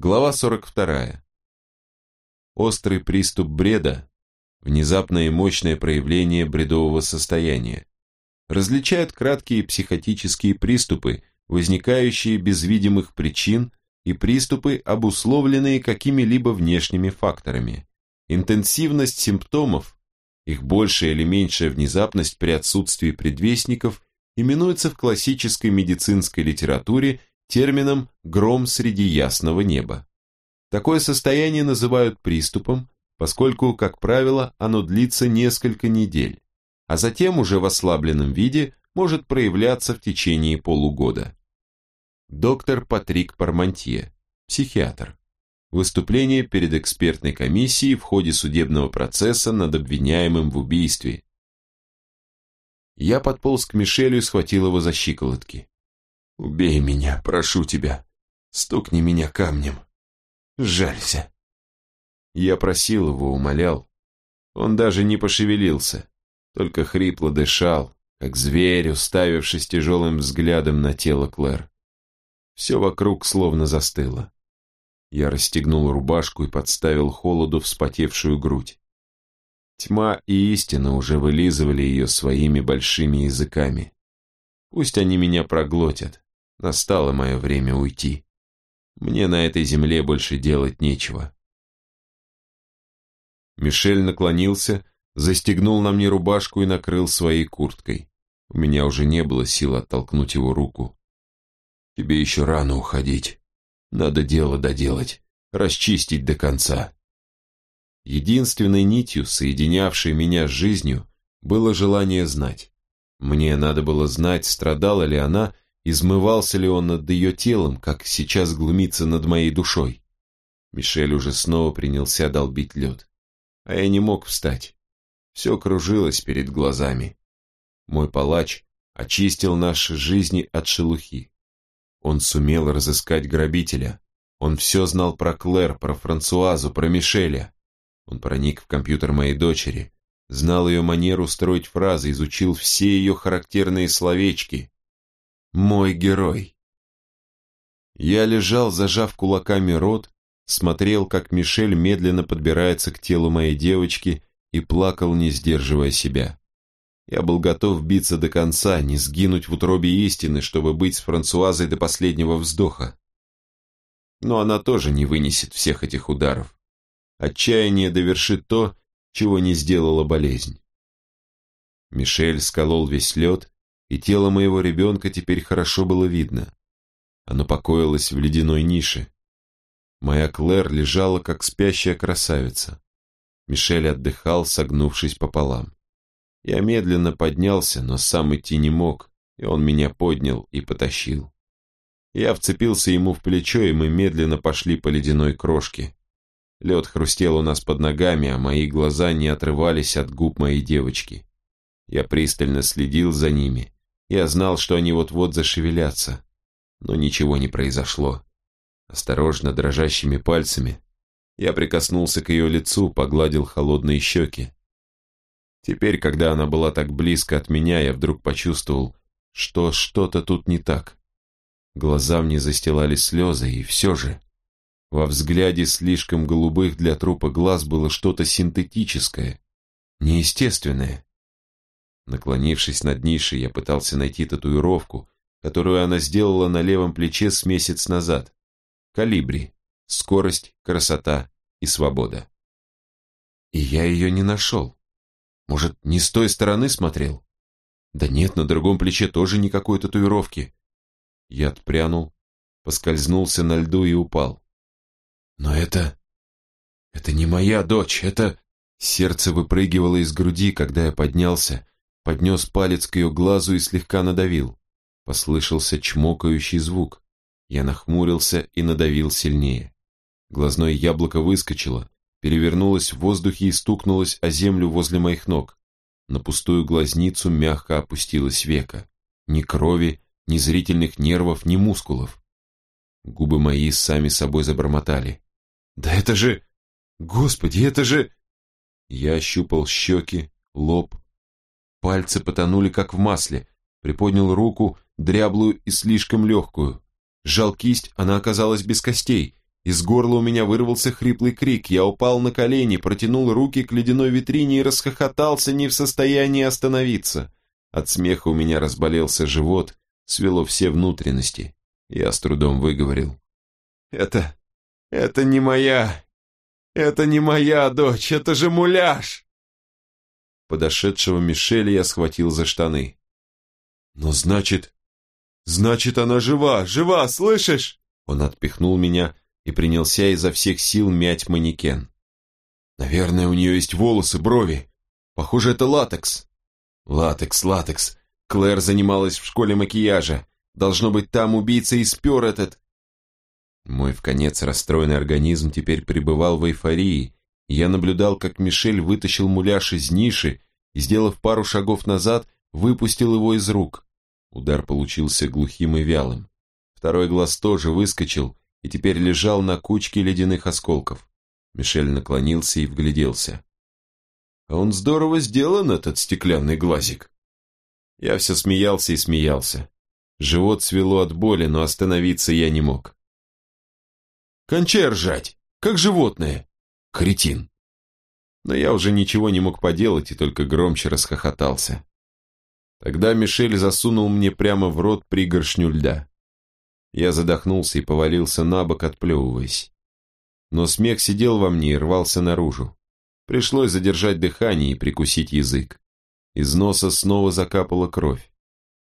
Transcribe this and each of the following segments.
Глава 42. Острый приступ бреда – внезапное и мощное проявление бредового состояния. Различают краткие психотические приступы, возникающие без видимых причин, и приступы, обусловленные какими-либо внешними факторами. Интенсивность симптомов, их большая или меньшая внезапность при отсутствии предвестников именуется в классической медицинской литературе термином «гром среди ясного неба». Такое состояние называют приступом, поскольку, как правило, оно длится несколько недель, а затем уже в ослабленном виде может проявляться в течение полугода. Доктор Патрик Пармантье, психиатр. Выступление перед экспертной комиссией в ходе судебного процесса над обвиняемым в убийстве. Я подполз к Мишелю и схватил его за щиколотки. Убей меня, прошу тебя. Стукни меня камнем. Жалься. Я просил его, умолял. Он даже не пошевелился, только хрипло дышал, как зверь, уставившись тяжелым взглядом на тело Клэр. Все вокруг словно застыло. Я расстегнул рубашку и подставил холоду вспотевшую грудь. Тьма и истина уже вылизывали ее своими большими языками. Пусть они меня проглотят, Настало мое время уйти. Мне на этой земле больше делать нечего. Мишель наклонился, застегнул на мне рубашку и накрыл своей курткой. У меня уже не было сил оттолкнуть его руку. Тебе еще рано уходить. Надо дело доделать, расчистить до конца. Единственной нитью, соединявшей меня с жизнью, было желание знать. Мне надо было знать, страдала ли она Измывался ли он над ее телом, как сейчас глумится над моей душой? Мишель уже снова принялся долбить лед. А я не мог встать. Все кружилось перед глазами. Мой палач очистил наши жизни от шелухи. Он сумел разыскать грабителя. Он все знал про Клэр, про Франсуазу, про Мишеля. Он проник в компьютер моей дочери, знал ее манеру строить фразы, изучил все ее характерные словечки, мой герой. Я лежал, зажав кулаками рот, смотрел, как Мишель медленно подбирается к телу моей девочки и плакал, не сдерживая себя. Я был готов биться до конца, не сгинуть в утробе истины, чтобы быть с Франсуазой до последнего вздоха. Но она тоже не вынесет всех этих ударов. Отчаяние довершит то, чего не сделала болезнь. Мишель сколол весь лед и тело моего ребенка теперь хорошо было видно. Оно покоилось в ледяной нише. Моя Клэр лежала, как спящая красавица. Мишель отдыхал, согнувшись пополам. Я медленно поднялся, но сам идти не мог, и он меня поднял и потащил. Я вцепился ему в плечо, и мы медленно пошли по ледяной крошке. Лед хрустел у нас под ногами, а мои глаза не отрывались от губ моей девочки. Я пристально следил за ними, я знал, что они вот-вот зашевелятся, но ничего не произошло. Осторожно, дрожащими пальцами, я прикоснулся к ее лицу, погладил холодные щеки. Теперь, когда она была так близко от меня, я вдруг почувствовал, что что-то тут не так. Глаза мне застилали слезы, и все же... Во взгляде слишком голубых для трупа глаз было что-то синтетическое, неестественное. Наклонившись над нишей, я пытался найти татуировку, которую она сделала на левом плече с месяц назад. Калибри, скорость, красота и свобода. И я ее не нашел. Может, не с той стороны смотрел? Да нет, на другом плече тоже никакой татуировки. Я отпрянул, поскользнулся на льду и упал. Но это... это не моя дочь, это... Сердце выпрыгивало из груди, когда я поднялся, поднес палец к ее глазу и слегка надавил. Послышался чмокающий звук. Я нахмурился и надавил сильнее. Глазное яблоко выскочило, перевернулось в воздухе и стукнулось о землю возле моих ног. На пустую глазницу мягко опустилось века. Ни крови, ни зрительных нервов, ни мускулов. Губы мои сами собой забормотали. «Да это же... Господи, это же...» Я ощупал щеки, лоб, Пальцы потонули, как в масле. Приподнял руку, дряблую и слишком легкую. Сжал кисть, она оказалась без костей. Из горла у меня вырвался хриплый крик. Я упал на колени, протянул руки к ледяной витрине и расхохотался, не в состоянии остановиться. От смеха у меня разболелся живот, свело все внутренности. Я с трудом выговорил. «Это... это не моя... это не моя дочь, это же муляж!» Подошедшего Мишеля я схватил за штаны. «Но значит... значит, она жива, жива, слышишь?» Он отпихнул меня и принялся изо всех сил мять манекен. «Наверное, у нее есть волосы, брови. Похоже, это латекс». «Латекс, латекс. Клэр занималась в школе макияжа. Должно быть, там убийца и спер этот...» Мой в конец расстроенный организм теперь пребывал в эйфории, я наблюдал, как Мишель вытащил муляж из ниши и, сделав пару шагов назад, выпустил его из рук. Удар получился глухим и вялым. Второй глаз тоже выскочил и теперь лежал на кучке ледяных осколков. Мишель наклонился и вгляделся. А он здорово сделан, этот стеклянный глазик. Я все смеялся и смеялся. Живот свело от боли, но остановиться я не мог. «Кончай ржать, как животное! Кретин!» Но я уже ничего не мог поделать и только громче расхохотался. Тогда Мишель засунул мне прямо в рот пригоршню льда. Я задохнулся и повалился на бок, отплевываясь. Но смех сидел во мне и рвался наружу. Пришлось задержать дыхание и прикусить язык. Из носа снова закапала кровь.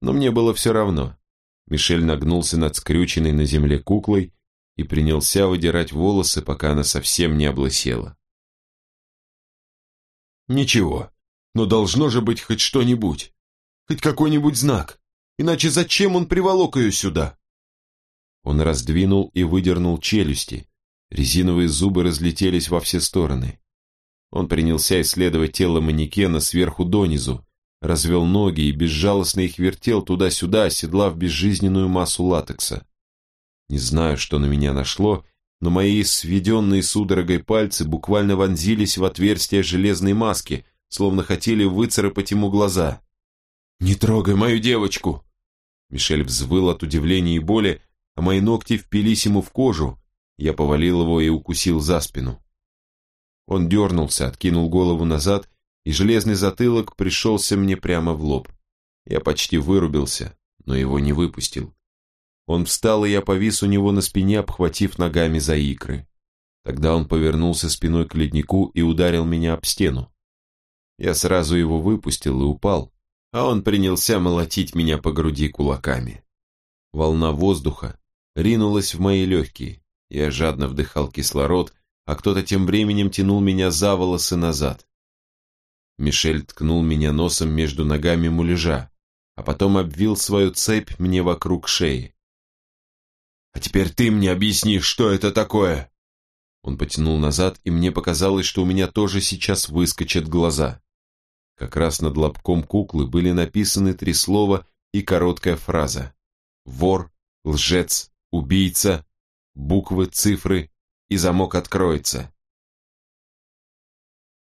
Но мне было все равно. Мишель нагнулся над скрюченной на земле куклой и принялся выдирать волосы, пока она совсем не облысела. «Ничего, но должно же быть хоть что-нибудь, хоть какой-нибудь знак, иначе зачем он приволок ее сюда?» Он раздвинул и выдернул челюсти, резиновые зубы разлетелись во все стороны. Он принялся исследовать тело манекена сверху донизу, развел ноги и безжалостно их вертел туда-сюда, оседлав безжизненную массу латекса. Не знаю, что на меня нашло, но мои сведенные судорогой пальцы буквально вонзились в отверстие железной маски, словно хотели выцарапать ему глаза. «Не трогай мою девочку!» Мишель взвыл от удивления и боли, а мои ногти впились ему в кожу. Я повалил его и укусил за спину. Он дернулся, откинул голову назад, и железный затылок пришелся мне прямо в лоб. Я почти вырубился, но его не выпустил. Он встал, и я повис у него на спине, обхватив ногами за икры. Тогда он повернулся спиной к леднику и ударил меня об стену. Я сразу его выпустил и упал, а он принялся молотить меня по груди кулаками. Волна воздуха ринулась в мои легкие. Я жадно вдыхал кислород, а кто-то тем временем тянул меня за волосы назад. Мишель ткнул меня носом между ногами муляжа, а потом обвил свою цепь мне вокруг шеи. «А теперь ты мне объяснишь, что это такое!» Он потянул назад, и мне показалось, что у меня тоже сейчас выскочат глаза. Как раз над лобком куклы были написаны три слова и короткая фраза. «Вор», «Лжец», «Убийца», буквы, цифры и замок откроется.